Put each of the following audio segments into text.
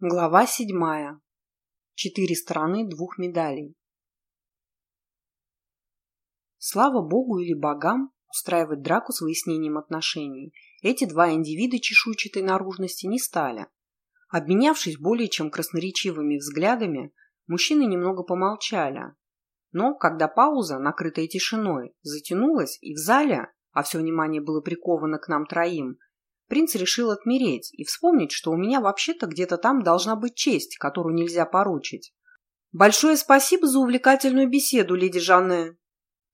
Глава седьмая. Четыре стороны двух медалей. Слава богу или богам, устраивать драку с выяснением отношений эти два индивида чешуйчатой наружности не стали. Обменявшись более чем красноречивыми взглядами, мужчины немного помолчали. Но, когда пауза, накрытая тишиной, затянулась и в зале, а все внимание было приковано к нам троим, принц решил отмереть и вспомнить, что у меня вообще-то где-то там должна быть честь, которую нельзя поручить. «Большое спасибо за увлекательную беседу, леди Жанне!»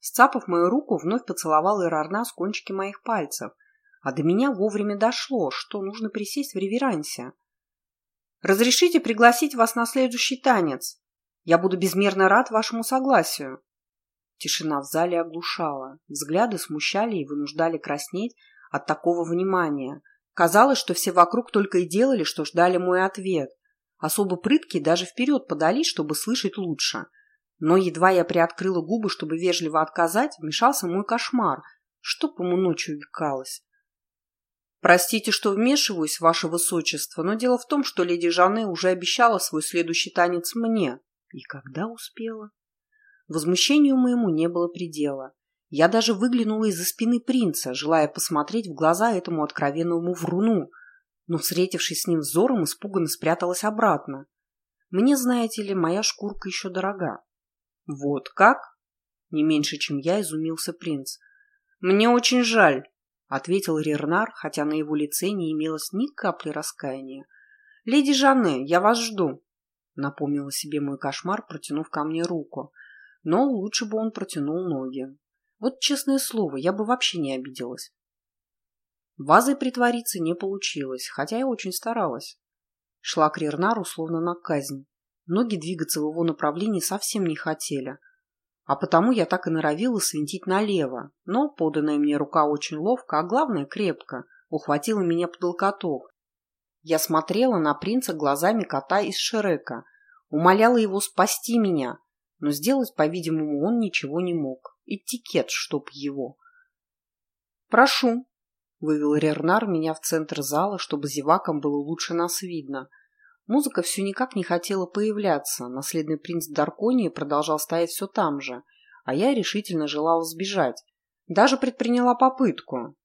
Сцапав мою руку, вновь поцеловал Ирарна с кончики моих пальцев, а до меня вовремя дошло, что нужно присесть в реверансе. «Разрешите пригласить вас на следующий танец? Я буду безмерно рад вашему согласию!» Тишина в зале оглушала, взгляды смущали и вынуждали краснеть, от такого внимания. Казалось, что все вокруг только и делали, что ждали мой ответ. Особо прытки даже вперед подались, чтобы слышать лучше. Но едва я приоткрыла губы, чтобы вежливо отказать, вмешался мой кошмар. Что по ему ночью векалось? Простите, что вмешиваюсь, ваше высочество, но дело в том, что леди Жанне уже обещала свой следующий танец мне. И когда успела? Возмущению моему не было предела. Я даже выглянула из-за спины принца, желая посмотреть в глаза этому откровенному вруну, но, встретившись с ним взором, испуганно спряталась обратно. Мне, знаете ли, моя шкурка еще дорога. Вот как? Не меньше, чем я, изумился принц. Мне очень жаль, ответил Рернар, хотя на его лице не имелось ни капли раскаяния. Леди Жанне, я вас жду, напомнила себе мой кошмар, протянув ко мне руку. Но лучше бы он протянул ноги. Вот честное слово, я бы вообще не обиделась. Вазой притвориться не получилось, хотя я очень старалась. Шла к Рернару словно на казнь. Ноги двигаться в его направлении совсем не хотели. А потому я так и норовила свинтить налево. Но поданная мне рука очень ловко, а главное крепко, ухватила меня под локоток. Я смотрела на принца глазами кота из Шрека, умоляла его спасти меня, но сделать, по-видимому, он ничего не мог. Этикет, чтоб его. «Прошу», — вывел Рернар меня в центр зала, чтобы зевакам было лучше нас видно. Музыка все никак не хотела появляться, наследный принц Дарконии продолжал стоять все там же, а я решительно желала сбежать. Даже предприняла попытку.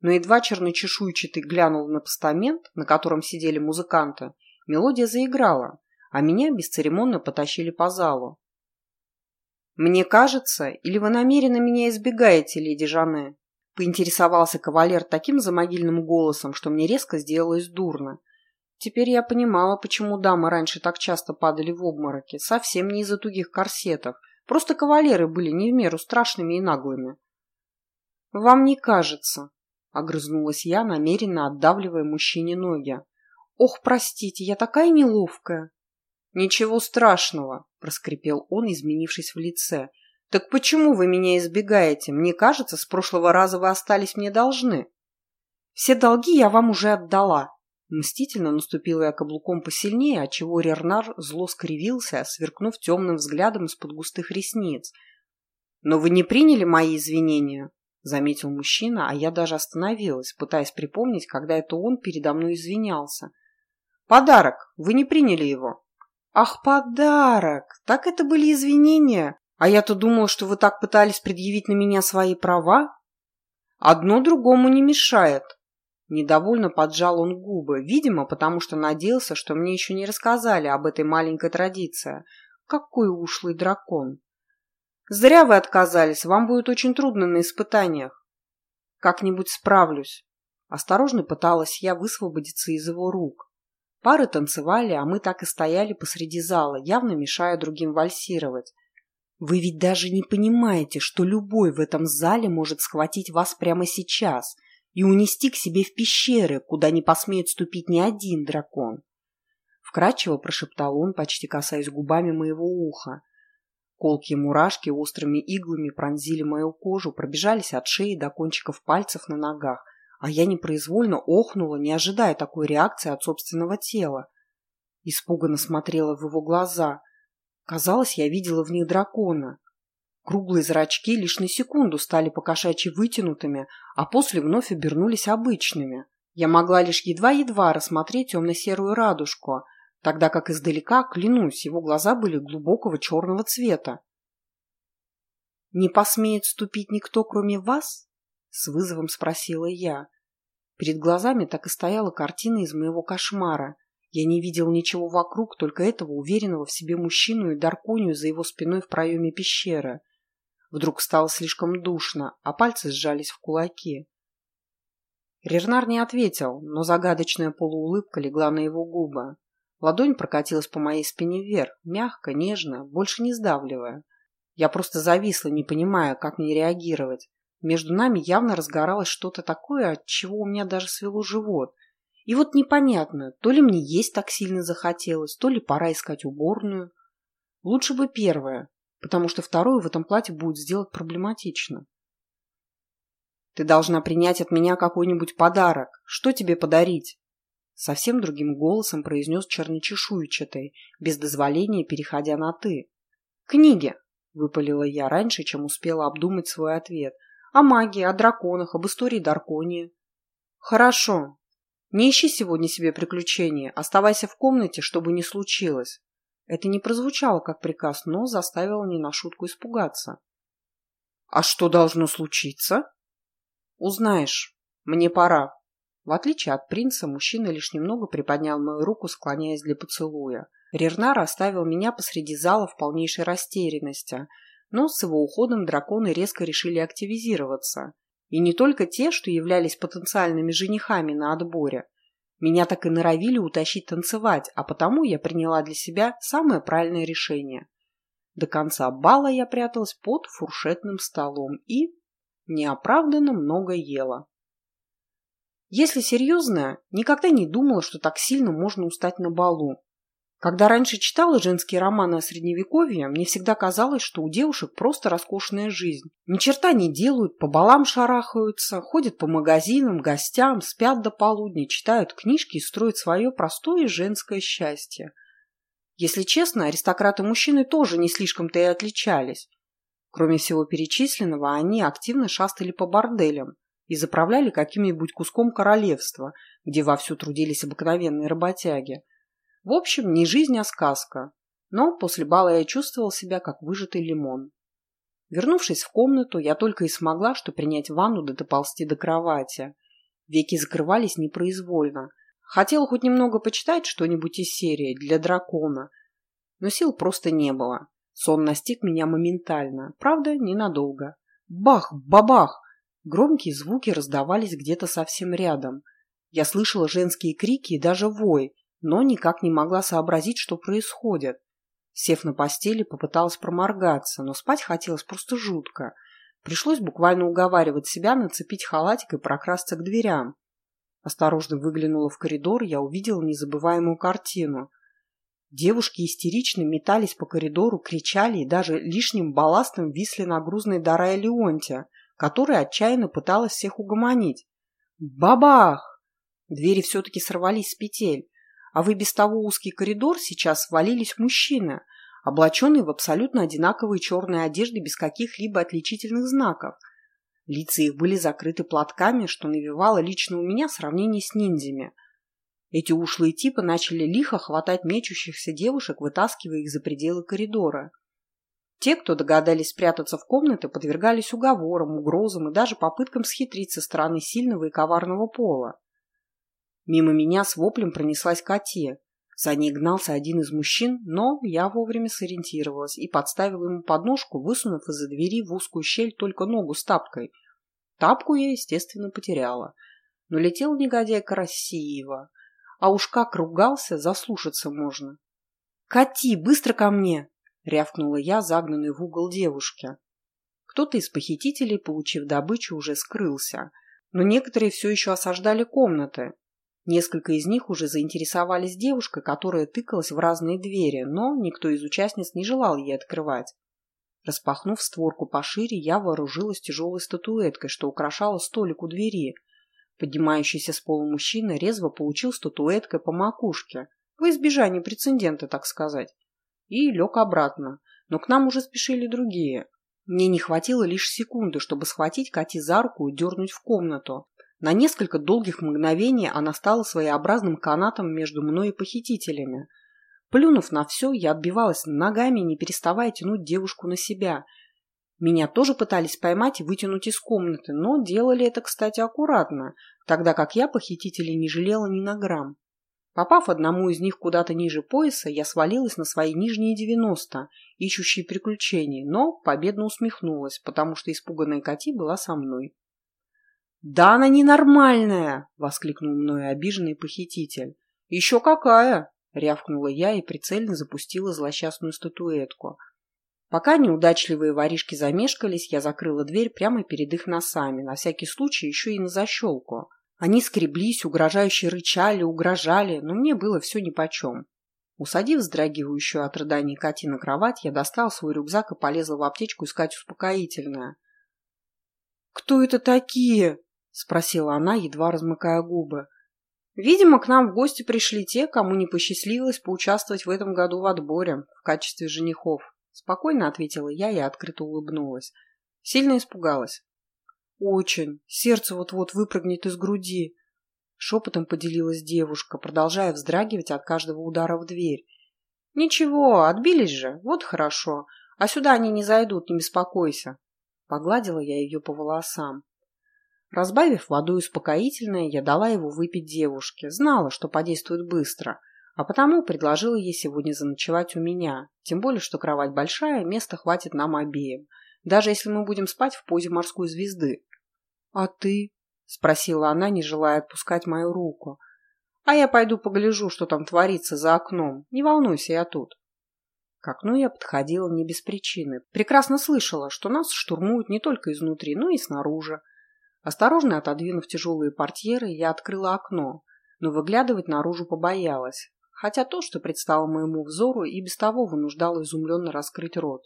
Но едва черночешуйчатый глянул на постамент, на котором сидели музыканты, мелодия заиграла, а меня бесцеремонно потащили по залу. «Мне кажется, или вы намеренно меня избегаете, леди Жанне?» Поинтересовался кавалер таким замогильным голосом, что мне резко сделалось дурно. Теперь я понимала, почему дамы раньше так часто падали в обмороки. Совсем не из-за тугих корсетов. Просто кавалеры были не в меру страшными и наглыми. «Вам не кажется», — огрызнулась я, намеренно отдавливая мужчине ноги. «Ох, простите, я такая неловкая!» «Ничего страшного», — проскрипел он, изменившись в лице. «Так почему вы меня избегаете? Мне кажется, с прошлого раза вы остались мне должны». «Все долги я вам уже отдала». Мстительно наступила я каблуком посильнее, отчего Рернар зло скривился, сверкнув темным взглядом из-под густых ресниц. «Но вы не приняли мои извинения?» — заметил мужчина, а я даже остановилась, пытаясь припомнить, когда это он передо мной извинялся. «Подарок! Вы не приняли его!» «Ах, подарок! Так это были извинения! А я-то думал, что вы так пытались предъявить на меня свои права!» «Одно другому не мешает!» Недовольно поджал он губы, видимо, потому что надеялся, что мне еще не рассказали об этой маленькой традиции. Какой ушлый дракон! «Зря вы отказались, вам будет очень трудно на испытаниях». «Как-нибудь справлюсь». Осторожно пыталась я высвободиться из его рук. Пары танцевали, а мы так и стояли посреди зала, явно мешая другим вальсировать. Вы ведь даже не понимаете, что любой в этом зале может схватить вас прямо сейчас и унести к себе в пещеры, куда не посмеет ступить ни один дракон. Вкрадчиво прошептал он, почти касаясь губами моего уха. Колкие мурашки острыми иглами пронзили мою кожу, пробежались от шеи до кончиков пальцев на ногах, а я непроизвольно охнула, не ожидая такой реакции от собственного тела. Испуганно смотрела в его глаза. Казалось, я видела в них дракона. Круглые зрачки лишь на секунду стали покошачьи вытянутыми, а после вновь обернулись обычными. Я могла лишь едва-едва рассмотреть темно-серую радужку, тогда как издалека, клянусь, его глаза были глубокого черного цвета. «Не посмеет ступить никто, кроме вас?» — с вызовом спросила я. Перед глазами так и стояла картина из моего кошмара. Я не видел ничего вокруг, только этого уверенного в себе мужчину и Дарконию за его спиной в проеме пещеры. Вдруг стало слишком душно, а пальцы сжались в кулаки. Рернар не ответил, но загадочная полуулыбка легла на его губы. Ладонь прокатилась по моей спине вверх, мягко, нежно, больше не сдавливая. Я просто зависла, не понимая, как мне реагировать. Между нами явно разгоралось что-то такое, от чего у меня даже свело живот. И вот непонятно, то ли мне есть так сильно захотелось, то ли пора искать уборную. Лучше бы первое, потому что второе в этом платье будет сделать проблематично. Ты должна принять от меня какой-нибудь подарок. Что тебе подарить? Совсем другим голосом произнес черночешуйчатый, без дозволения переходя на «ты». «Книги!» — выпалила я раньше, чем успела обдумать свой ответ. «О магии, о драконах, об истории Дарконии». «Хорошо. Не ищи сегодня себе приключения. Оставайся в комнате, чтобы не случилось». Это не прозвучало как приказ, но заставило не на шутку испугаться. «А что должно случиться?» «Узнаешь. Мне пора». В отличие от принца, мужчина лишь немного приподнял мою руку, склоняясь для поцелуя. Рернар оставил меня посреди зала в полнейшей растерянности, но с его уходом драконы резко решили активизироваться. И не только те, что являлись потенциальными женихами на отборе. Меня так и норовили утащить танцевать, а потому я приняла для себя самое правильное решение. До конца бала я пряталась под фуршетным столом и неоправданно много ела. Если серьезно, никогда не думала, что так сильно можно устать на балу. Когда раньше читала женские романы о средневековье, мне всегда казалось, что у девушек просто роскошная жизнь. Ни черта не делают, по балам шарахаются, ходят по магазинам, гостям, спят до полудня, читают книжки и строят свое простое женское счастье. Если честно, аристократы-мужчины тоже не слишком-то и отличались. Кроме всего перечисленного, они активно шастали по борделям и заправляли каким-нибудь куском королевства, где вовсю трудились обыкновенные работяги. В общем, не жизнь, а сказка. Но после бала я чувствовал себя как выжатый лимон. Вернувшись в комнату, я только и смогла, что принять ванну да доползти до кровати. Веки закрывались непроизвольно. Хотела хоть немного почитать что-нибудь из серии для дракона, но сил просто не было. Сон настиг меня моментально, правда, ненадолго. Бах! Бабах! Громкие звуки раздавались где-то совсем рядом. Я слышала женские крики и даже вой, но никак не могла сообразить, что происходит. Сев на постели, попыталась проморгаться, но спать хотелось просто жутко. Пришлось буквально уговаривать себя нацепить халатик и прокрасться к дверям. Осторожно выглянула в коридор, я увидела незабываемую картину. Девушки истерично метались по коридору, кричали и даже лишним балластом висли на грузной Дарая Леонтия, которая отчаянно пыталась всех угомонить. Бабах! Двери все-таки сорвались с петель, а в и без того узкий коридор сейчас свалились мужчины, облаченные в абсолютно одинаковые черные одежды без каких-либо отличительных знаков. Лица их были закрыты платками, что навевало лично у меня сравнение с ниндзями – эти ушлые типы начали лихо хватать мечущихся девушек, вытаскивая их за пределы коридора. Те, кто догадались спрятаться в комнаты, подвергались уговорам, угрозам и даже попыткам схитрить со стороны сильного и коварного пола. Мимо меня с воплем пронеслась Катя. За ней гнался один из мужчин, но я вовремя сориентировалась и подставила ему подножку, высунув из-за двери в узкую щель только ногу с тапкой. Тапку я, естественно, потеряла. Но летел негодяй красиво. А уж как ругался, заслушаться можно. «Кати, быстро ко мне!» — рявкнула я, загнанной в угол девушки. Кто-то из похитителей, получив добычу, уже скрылся, но некоторые все еще осаждали комнаты. Несколько из них уже заинтересовались девушкой, которая тыкалась в разные двери, но никто из участниц не желал ей открывать. Распахнув створку пошире, я вооружилась тяжелой статуэткой, что украшала столик у двери — Поднимающийся с пола мужчина резво получил статуэткой по макушке, во избежание прецедента, так сказать, и лег обратно, но к нам уже спешили другие. Мне не хватило лишь секунды, чтобы схватить Кати за руку и дернуть в комнату. На несколько долгих мгновений она стала своеобразным канатом между мной и похитителями. Плюнув на все, я отбивалась ногами, не переставая тянуть девушку на себя. Меня тоже пытались поймать и вытянуть из комнаты, но делали это, кстати, аккуратно, тогда как я похитителей не жалела ни на грамм. Попав одному из них куда-то ниже пояса, я свалилась на свои нижние девяносто, ищущие приключений, но победно усмехнулась, потому что испуганная Кати была со мной. «Да она ненормальная!» — воскликнул мною обиженный похититель. «Еще какая!» — рявкнула я и прицельно запустила злосчастную статуэтку. Пока неудачливые воришки замешкались, я закрыла дверь прямо перед их носами, на всякий случай еще и на защелку. Они скреблись, угрожающе рычали, угрожали, но мне было все нипочем. Усадив вздрагивающую от рыданий Кати на кровать, я достал свой рюкзак и полезла в аптечку искать успокоительное. «Кто это такие?» — спросила она, едва размыкая губы. «Видимо, к нам в гости пришли те, кому не посчастливилось поучаствовать в этом году в отборе в качестве женихов», — спокойно ответила я и открыто улыбнулась. Сильно испугалась. «Очень. Сердце вот-вот выпрыгнет из груди». Шепотом поделилась девушка, продолжая вздрагивать от каждого удара в дверь. «Ничего, отбились же. Вот хорошо. А сюда они не зайдут, не беспокойся». Погладила я ее по волосам. Разбавив водой успокоительное, я дала его выпить девушке. Знала, что подействует быстро, а потому предложила ей сегодня заночевать у меня. Тем более, что кровать большая, места хватит нам обеим. Даже если мы будем спать в позе морской звезды. «А ты?» — спросила она, не желая отпускать мою руку. «А я пойду погляжу, что там творится за окном. Не волнуйся, я тут». К окну я подходила не без причины. Прекрасно слышала, что нас штурмуют не только изнутри, но и снаружи. Осторожно отодвинув тяжелые портьеры, я открыла окно, но выглядывать наружу побоялась. Хотя то, что предстало моему взору, и без того вынуждало изумленно раскрыть рот.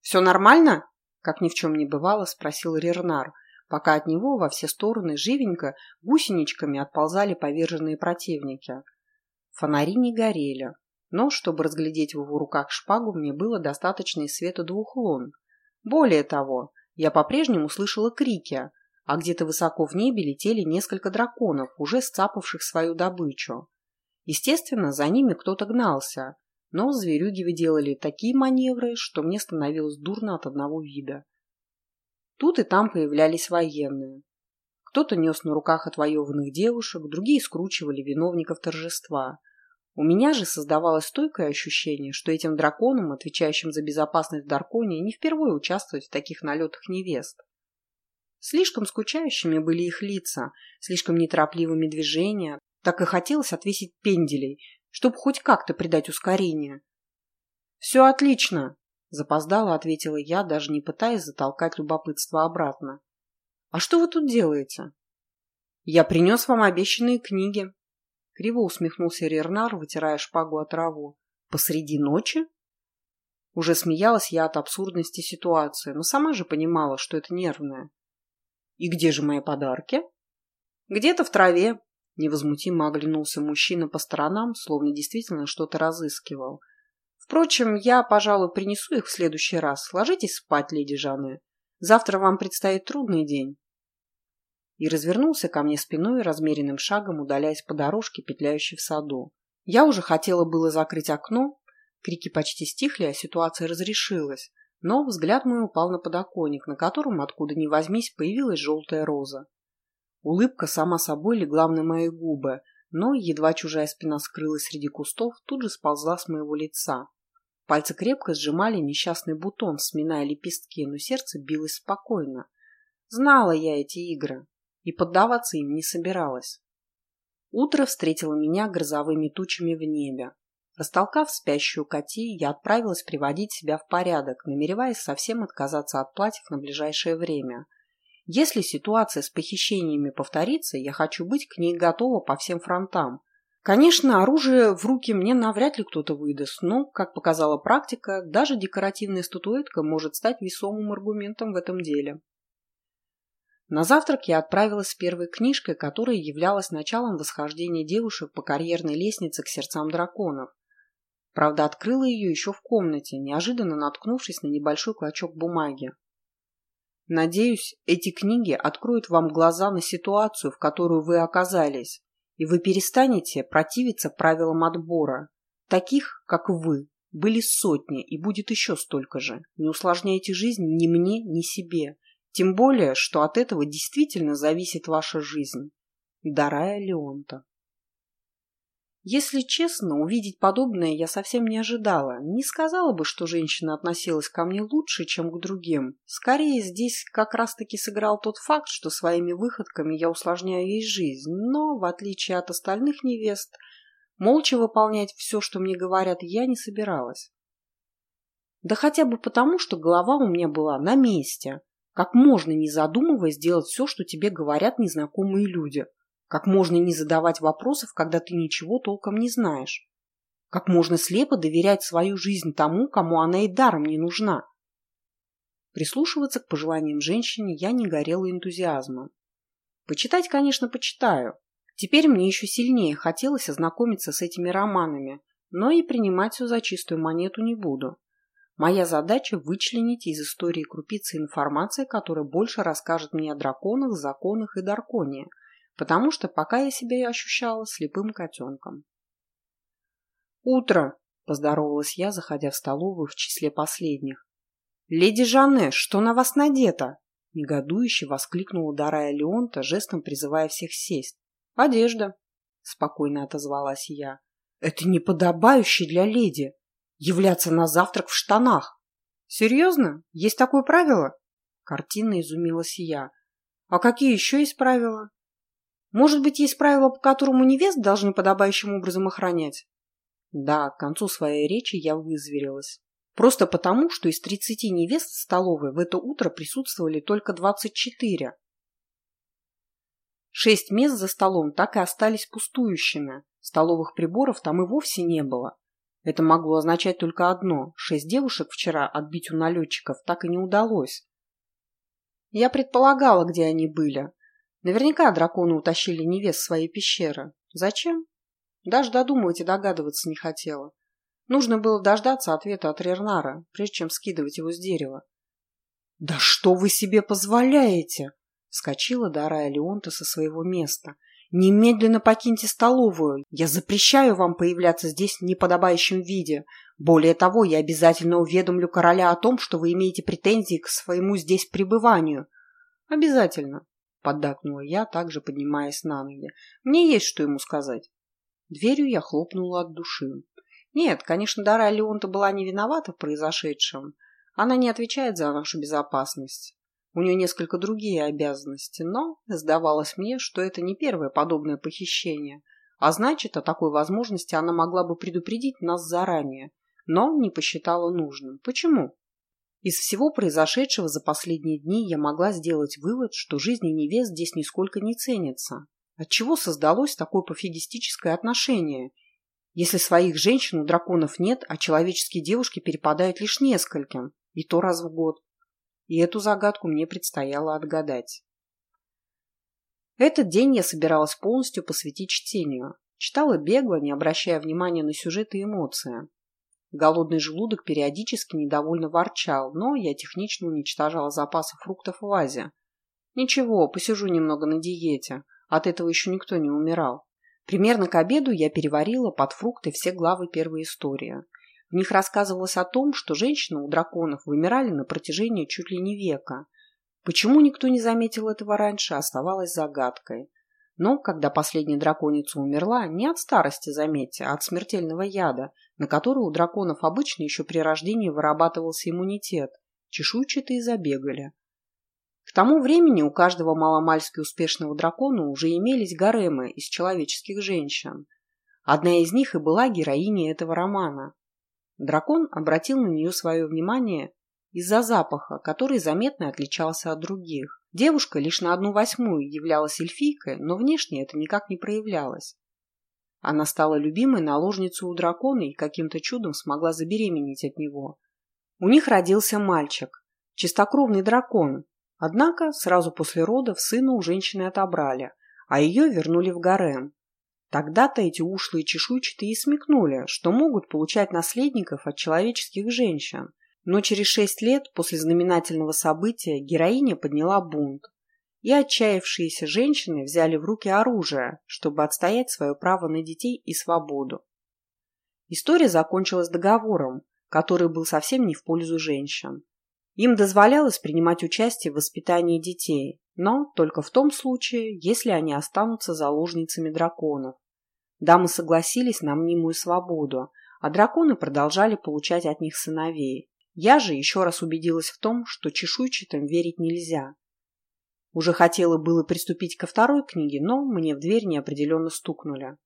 «Все нормально?» — как ни в чем не бывало, спросил Рернар, пока от него во все стороны живенько гусеничками отползали поверженные противники. Фонари не горели, но, чтобы разглядеть в его руках шпагу, мне было достаточно и света двух лун. Более того, я по-прежнему слышала крики, а где-то высоко в небе летели несколько драконов, уже сцапавших свою добычу. Естественно, за ними кто-то гнался, но зверюги выделали такие маневры, что мне становилось дурно от одного вида. Тут и там появлялись военные. Кто-то нес на руках отвоеванных девушек, другие скручивали виновников торжества. У меня же создавалось стойкое ощущение, что этим драконам, отвечающим за безопасность в Дарконе, не впервые участвовать в таких налетах невест. Слишком скучающими были их лица, слишком неторопливыми движения, так и хотелось отвесить пенделей, чтобы хоть как-то придать ускорение. «Все отлично!» Запоздала, ответила я, даже не пытаясь затолкать любопытство обратно. «А что вы тут делаете?» «Я принес вам обещанные книги». Криво усмехнулся Рернар, вытирая шпагу от траву. «Посреди ночи?» Уже смеялась я от абсурдности ситуации, но сама же понимала, что это нервное. «И где же мои подарки?» «Где-то в траве», — невозмутимо оглянулся мужчина по сторонам, словно действительно что-то разыскивал. Впрочем, я, пожалуй, принесу их в следующий раз. Ложитесь спать, леди Жанны. Завтра вам предстоит трудный день. И развернулся ко мне спиной, размеренным шагом удаляясь по дорожке, петляющей в саду. Я уже хотела было закрыть окно, крики почти стихли, а ситуация разрешилась, но взгляд мой упал на подоконник, на котором, откуда ни возьмись, появилась желтая роза. Улыбка сама собой легла на мои губы, но, едва чужая спина скрылась среди кустов, тут же сползла с моего лица. Пальцы крепко сжимали несчастный бутон, сминая лепестки, но сердце билось спокойно. Знала я эти игры и поддаваться им не собиралась. Утро встретило меня грозовыми тучами в небе. Растолкав спящую Кати, я отправилась приводить себя в порядок, намереваясь совсем отказаться от платьев на ближайшее время. Если ситуация с похищениями повторится, я хочу быть к ней готова по всем фронтам, Конечно, оружие в руки мне навряд ли кто-то выдаст, но, как показала практика, даже декоративная статуэтка может стать весомым аргументом в этом деле. На завтрак я отправилась с первой книжкой, которая являлась началом восхождения девушек по карьерной лестнице к сердцам драконов. Правда, открыла ее еще в комнате, неожиданно наткнувшись на небольшой клочок бумаги. Надеюсь, эти книги откроют вам глаза на ситуацию, в которую вы оказались и вы перестанете противиться правилам отбора. Таких, как вы, были сотни и будет еще столько же. Не усложняйте жизнь ни мне, ни себе. Тем более, что от этого действительно зависит ваша жизнь. Дарая Леонта. Если честно, увидеть подобное я совсем не ожидала. Не сказала бы, что женщина относилась ко мне лучше, чем к другим. Скорее, здесь как раз-таки сыграл тот факт, что своими выходками я усложняю ей жизнь. Но, в отличие от остальных невест, молча выполнять все, что мне говорят, я не собиралась. Да хотя бы потому, что голова у меня была на месте. Как можно, не задумываясь, делать все, что тебе говорят незнакомые люди – как можно не задавать вопросов, когда ты ничего толком не знаешь? Как можно слепо доверять свою жизнь тому, кому она и даром не нужна? Прислушиваться к пожеланиям женщины я не горела энтузиазмом. Почитать, конечно, почитаю. Теперь мне еще сильнее хотелось ознакомиться с этими романами, но и принимать все за чистую монету не буду. Моя задача – вычленить из истории крупицы информации, которая больше расскажет мне о драконах, законах и дарконе – потому что пока я себя ощущала слепым котенком. «Утро!» – поздоровалась я, заходя в столовую в числе последних. «Леди Жанне, что на вас надето?» – негодующе воскликнула Дарая Леонта, жестом призывая всех сесть. «Одежда», – спокойно отозвалась я. «Это неподобающе для леди – являться на завтрак в штанах». «Серьезно? Есть такое правило?» Картинно изумилась я. «А какие еще есть правила?» Может быть, есть правило, по которому невест должны подобающим образом охранять? Да, к концу своей речи я вызверилась. Просто потому, что из тридцати невест в столовой в это утро присутствовали только двадцать четыре. Шесть мест за столом так и остались пустующими. Столовых приборов там и вовсе не было. Это могло означать только одно. Шесть девушек вчера отбить у налетчиков так и не удалось. Я предполагала, где они были, Наверняка драконы утащили невест свои пещеры. Зачем? Даже додумывать и догадываться не хотела. Нужно было дождаться ответа от Рернара, прежде чем скидывать его с дерева. «Да что вы себе позволяете?» — вскочила Дарая Леонта со своего места. «Немедленно покиньте столовую. Я запрещаю вам появляться здесь в неподобающем виде. Более того, я обязательно уведомлю короля о том, что вы имеете претензии к своему здесь пребыванию». «Обязательно», Поддакнула я, также поднимаясь на ноги. Мне есть что ему сказать. Дверью я хлопнула от души. Нет, конечно, Дара Леонта была не виновата в произошедшем. Она не отвечает за нашу безопасность. У нее несколько другие обязанности, но сдавалось мне, что это не первое подобное похищение, а значит, о такой возможности она могла бы предупредить нас заранее, но не посчитала нужным. Почему? Из всего произошедшего за последние дни я могла сделать вывод, что жизни невест здесь нисколько не ценятся. Отчего создалось такое пофигистическое отношение? Если своих женщин у драконов нет, а человеческие девушки перепадают лишь нескольким, и то раз в год. И эту загадку мне предстояло отгадать. Этот день я собиралась полностью посвятить чтению. Читала бегло, не обращая внимания на сюжет и эмоции. Голодный желудок периодически недовольно ворчал, но я технично уничтожала запасы фруктов в вазе. Ничего, посижу немного на диете. От этого еще никто не умирал. Примерно к обеду я переварила под фрукты все главы первой истории. В них рассказывалось о том, что женщины у драконов вымирали на протяжении чуть ли не века. Почему никто не заметил этого раньше, оставалось загадкой. Но когда последняя драконица умерла, не от старости, заметьте, а от смертельного яда, на который у драконов обычно еще при рождении вырабатывался иммунитет, чешуйчатые забегали. К тому времени у каждого маломальски успешного дракона уже имелись гаремы из человеческих женщин. Одна из них и была героиней этого романа. Дракон обратил на нее свое внимание из-за запаха, который заметно отличался от других. Девушка лишь на одну восьмую являлась эльфийкой, но внешне это никак не проявлялось. Она стала любимой наложницей у дракона и каким-то чудом смогла забеременеть от него. У них родился мальчик, чистокровный дракон. Однако сразу после родов сына у женщины отобрали, а ее вернули в гарем. Тогда-то эти ушлые чешуйчатые и смекнули, что могут получать наследников от человеческих женщин. Но через шесть лет после знаменательного события героиня подняла бунт и отчаявшиеся женщины взяли в руки оружие, чтобы отстоять свое право на детей и свободу. История закончилась договором, который был совсем не в пользу женщин. Им дозволялось принимать участие в воспитании детей, но только в том случае, если они останутся заложницами драконов. Дамы согласились на мнимую свободу, а драконы продолжали получать от них сыновей. Я же еще раз убедилась в том, что чешуйчатым верить нельзя. Уже хотела было приступить ко второй книге, но мне в дверь неопределенно стукнули.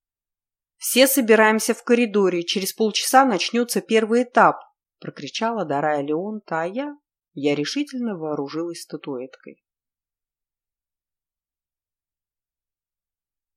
«Все собираемся в коридоре, через полчаса начнется первый этап», – прокричала Дарая Леонта, а я... Я решительно вооружилась статуэткой.